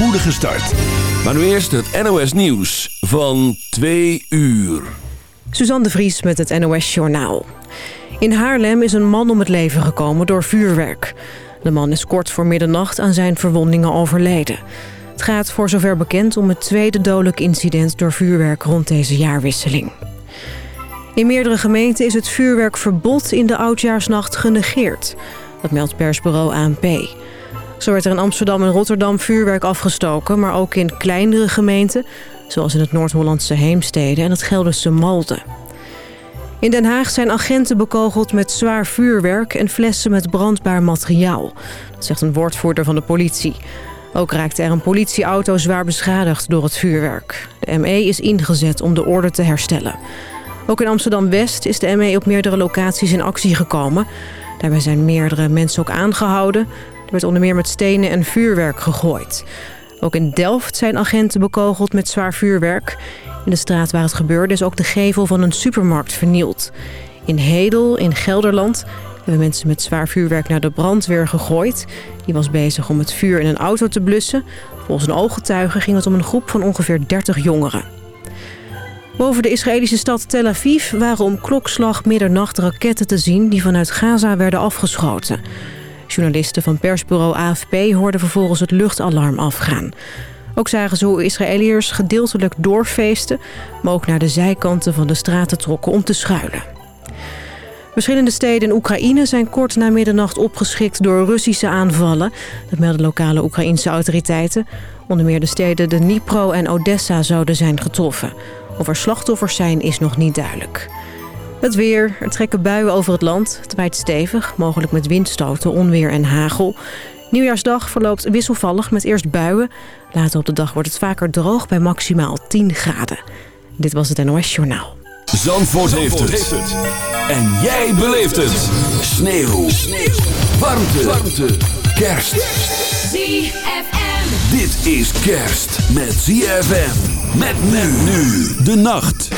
spoedige start. Maar nu eerst het NOS Nieuws van 2 uur. Suzanne de Vries met het NOS Journaal. In Haarlem is een man om het leven gekomen door vuurwerk. De man is kort voor middernacht aan zijn verwondingen overleden. Het gaat voor zover bekend om het tweede dodelijk incident door vuurwerk rond deze jaarwisseling. In meerdere gemeenten is het vuurwerkverbod in de oudjaarsnacht genegeerd. Dat meldt persbureau ANP. Zo werd er in Amsterdam en Rotterdam vuurwerk afgestoken... maar ook in kleinere gemeenten, zoals in het Noord-Hollandse Heemstede en het Gelderse Malden. In Den Haag zijn agenten bekogeld met zwaar vuurwerk en flessen met brandbaar materiaal. Dat zegt een woordvoerder van de politie. Ook raakte er een politieauto zwaar beschadigd door het vuurwerk. De ME is ingezet om de orde te herstellen. Ook in Amsterdam-West is de ME op meerdere locaties in actie gekomen. Daarbij zijn meerdere mensen ook aangehouden. Er werd onder meer met stenen en vuurwerk gegooid. Ook in Delft zijn agenten bekogeld met zwaar vuurwerk. In de straat waar het gebeurde is ook de gevel van een supermarkt vernield. In Hedel, in Gelderland, hebben mensen met zwaar vuurwerk naar de brandweer gegooid. Die was bezig om het vuur in een auto te blussen. Volgens een ooggetuige ging het om een groep van ongeveer 30 jongeren. Boven de Israëlische stad Tel Aviv waren om klokslag middernacht raketten te zien... die vanuit Gaza werden afgeschoten. Journalisten van persbureau AFP hoorden vervolgens het luchtalarm afgaan. Ook zagen ze hoe Israëliërs gedeeltelijk doorfeesten... maar ook naar de zijkanten van de straten trokken om te schuilen. Verschillende steden in Oekraïne zijn kort na middernacht opgeschikt door Russische aanvallen. Dat melden lokale Oekraïnse autoriteiten. Onder meer de steden Dnipro en Odessa zouden zijn getroffen. Of er slachtoffers zijn is nog niet duidelijk. Het weer. Er trekken buien over het land. Het waait stevig, mogelijk met windstoten, onweer en hagel. Nieuwjaarsdag verloopt wisselvallig met eerst buien. Later op de dag wordt het vaker droog bij maximaal 10 graden. Dit was het NOS Journaal. Zandvoort, heeft, het. En jij beleeft het. Sneeuw. Sneeuw. Warmte. Warmte. Kerst. ZFM. Dit is kerst met ZFM. Met men nu de nacht.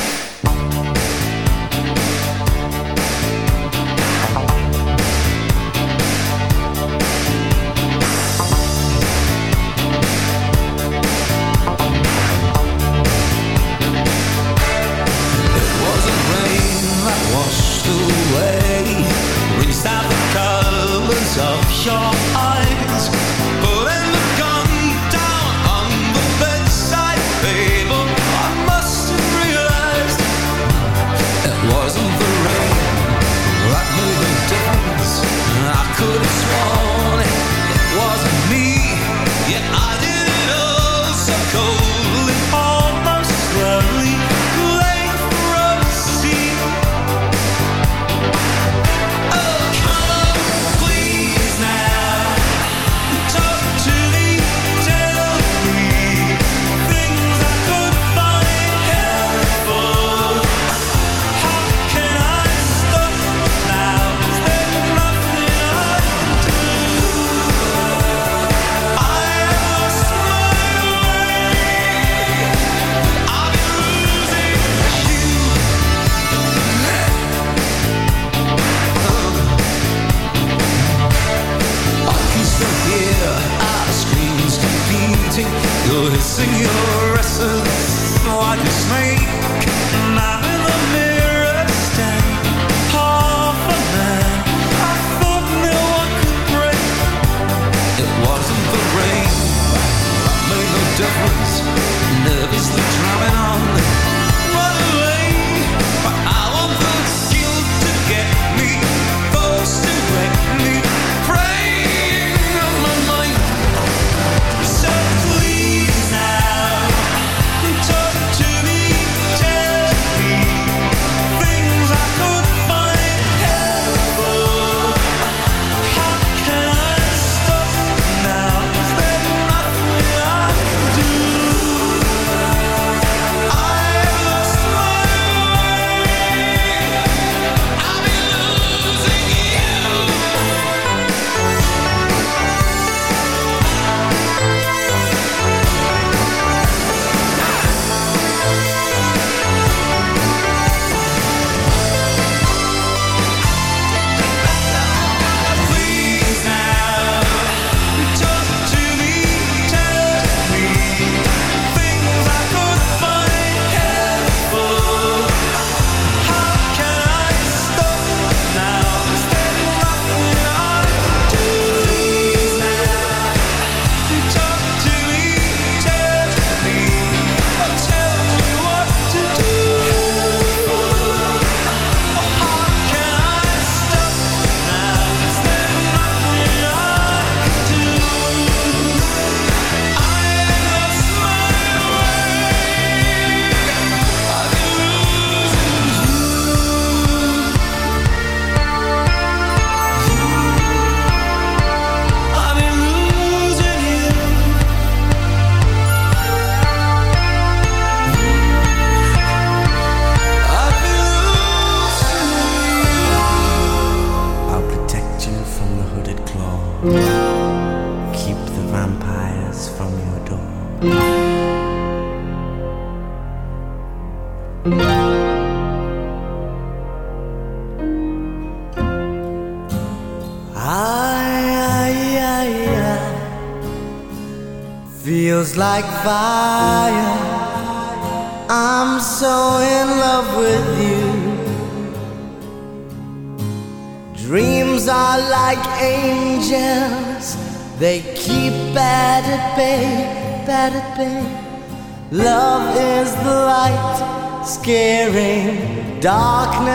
You're hissing your essence like snake.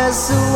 Darkness away.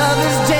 Love is dead.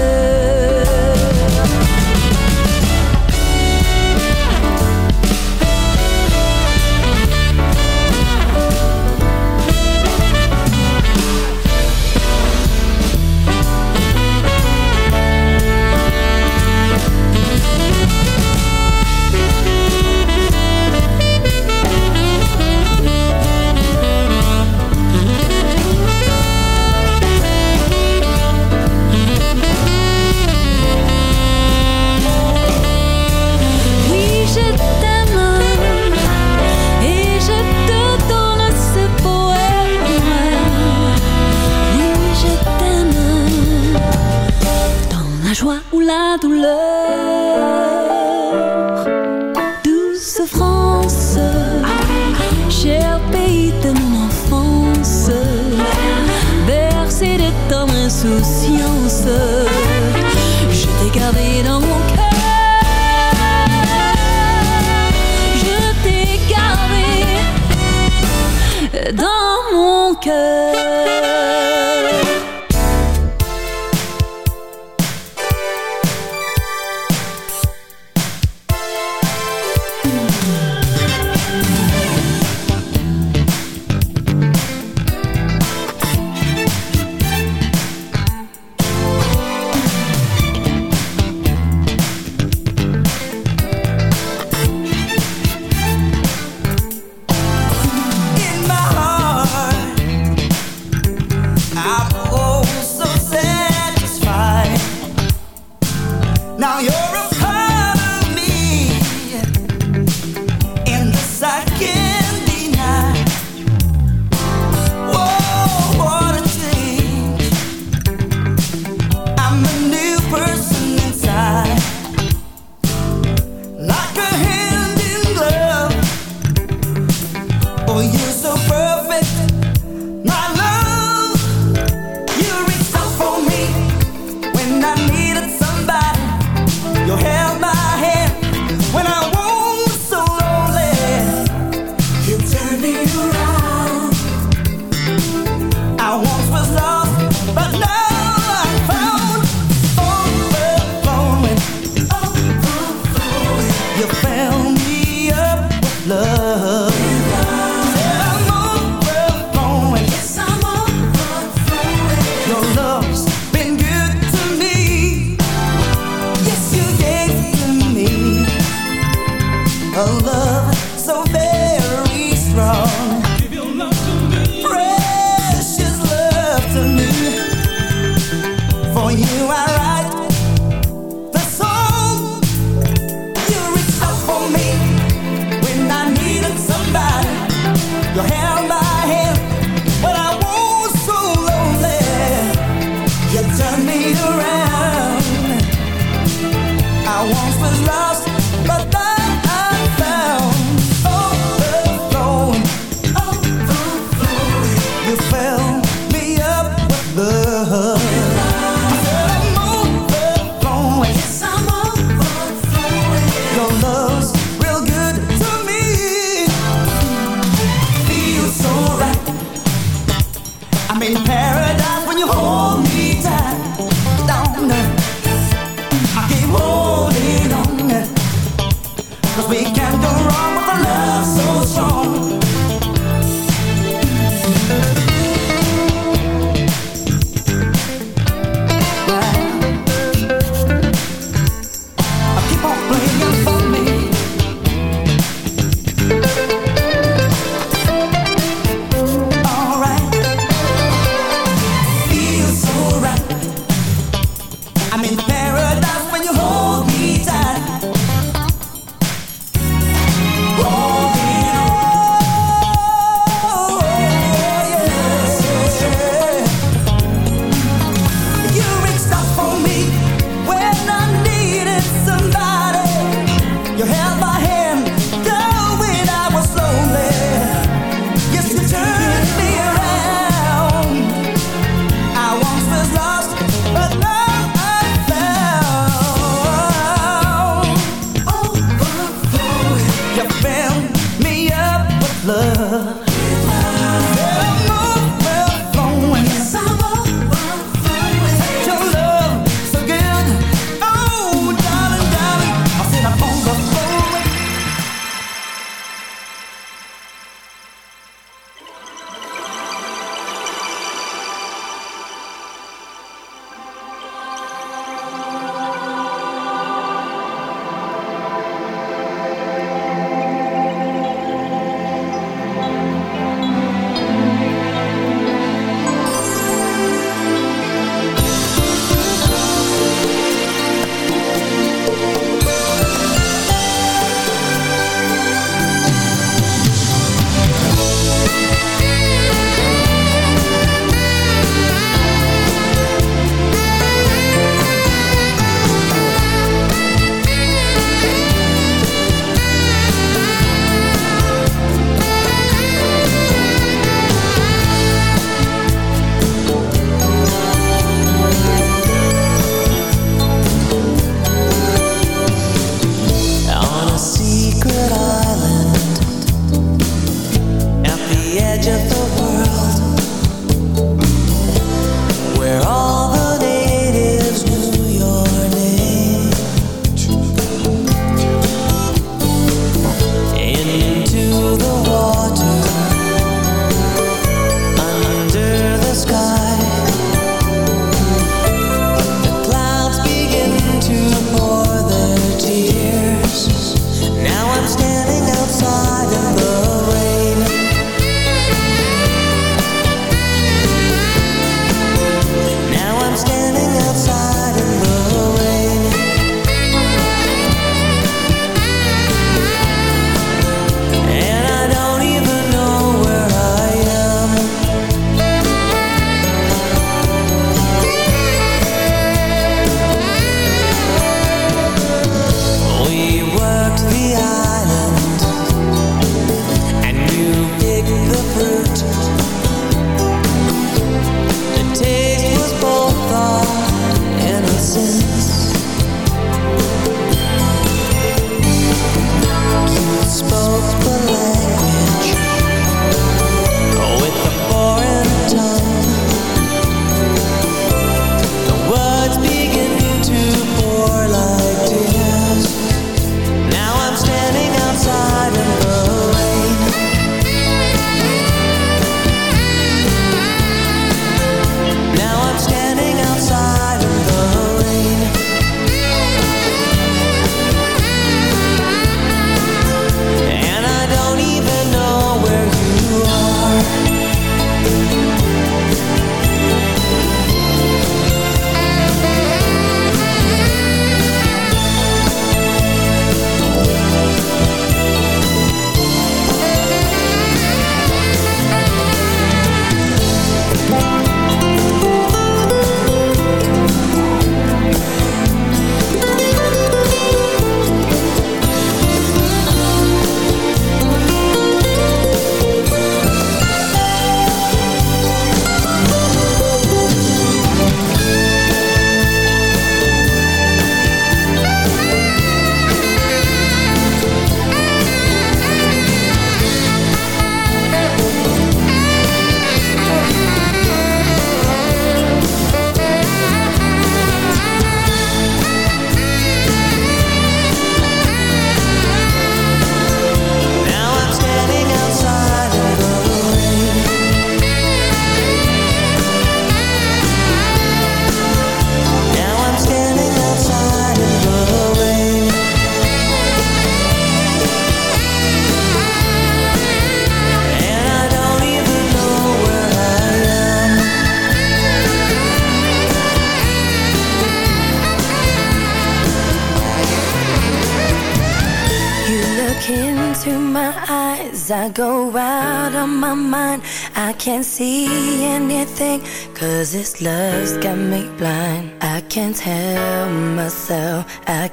la douleur. Douce France, cher pays de mon enfance, bercé de tendres insouciants.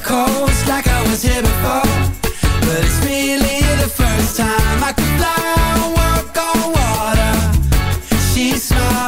coast like I was here before. But it's really the first time I could fly, walk on water. She smiled.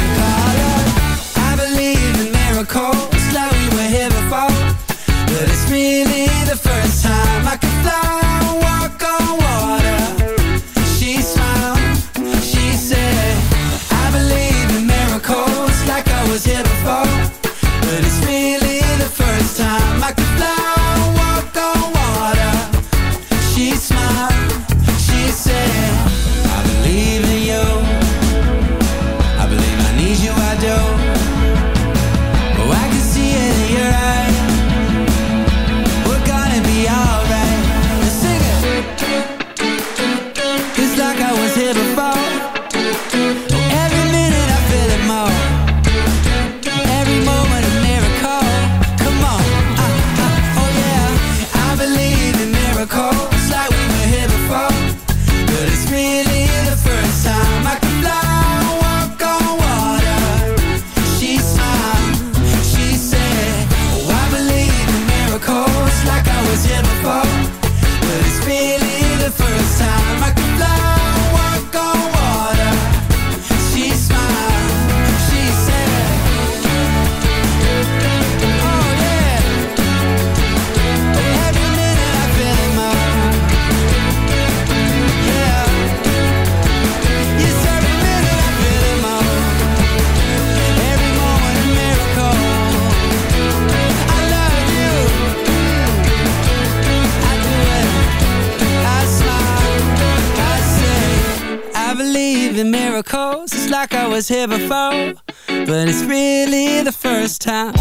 here before, but it's really the first time.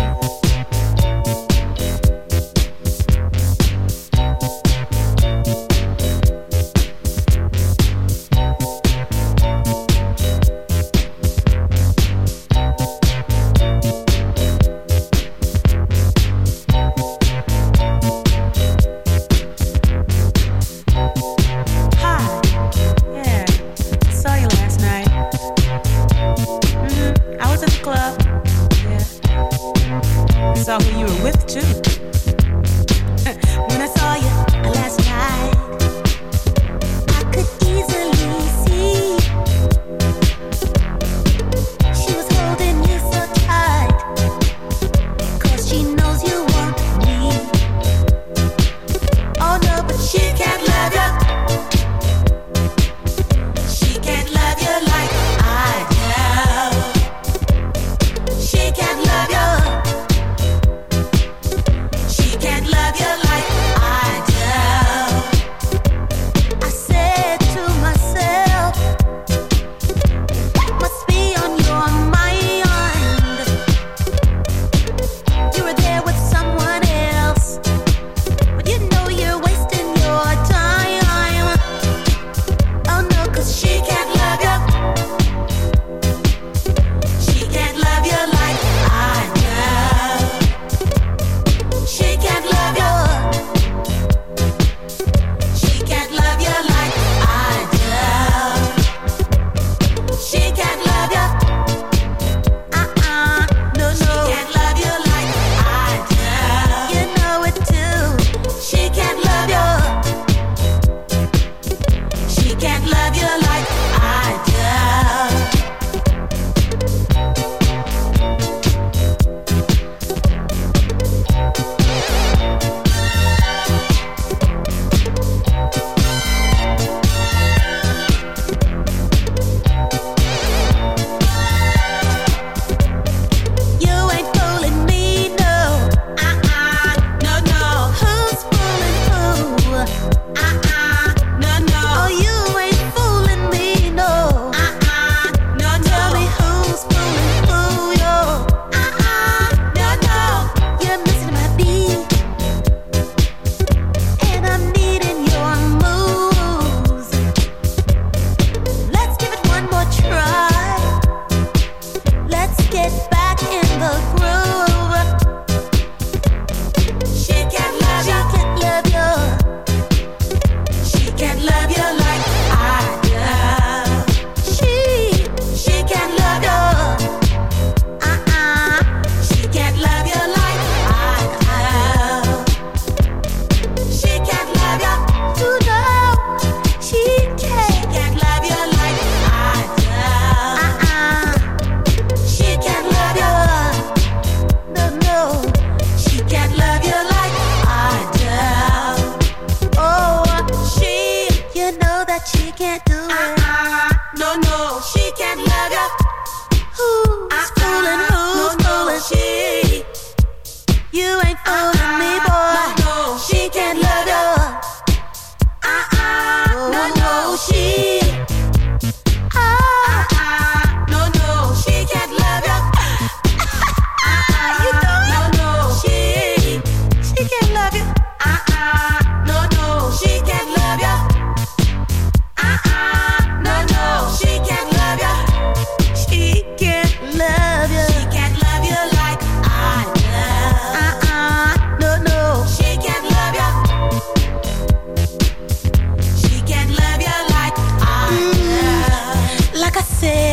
say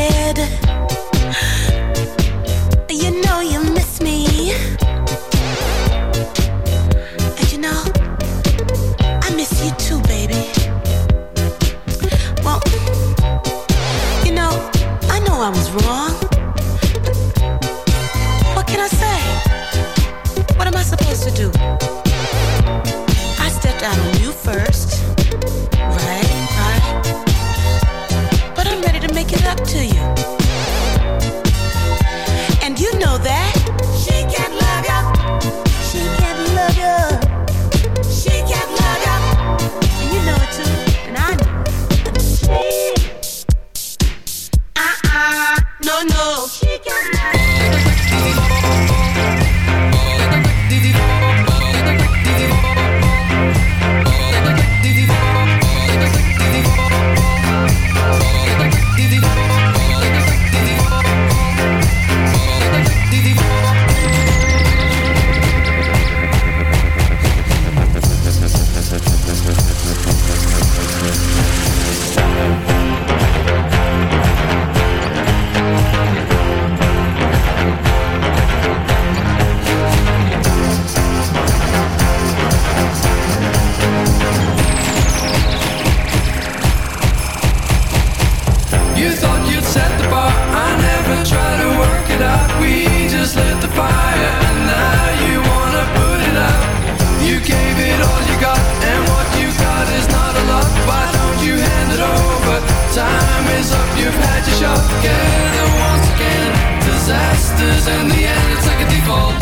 in the end, it's default.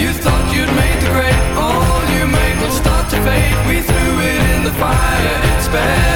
You thought you'd made the grade, all you will start to fade. We threw it in the fire, it's bad.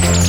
Thank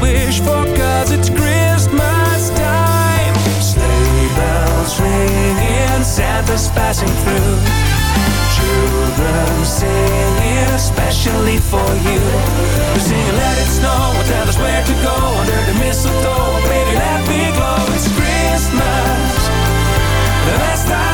wish for, cause it's Christmas time. Sleigh bells ringing, Santa's passing through. Children singing, especially for you. We're singing, let it snow, tell us where to go under the mistletoe. Baby, let me glow. It's Christmas, the best time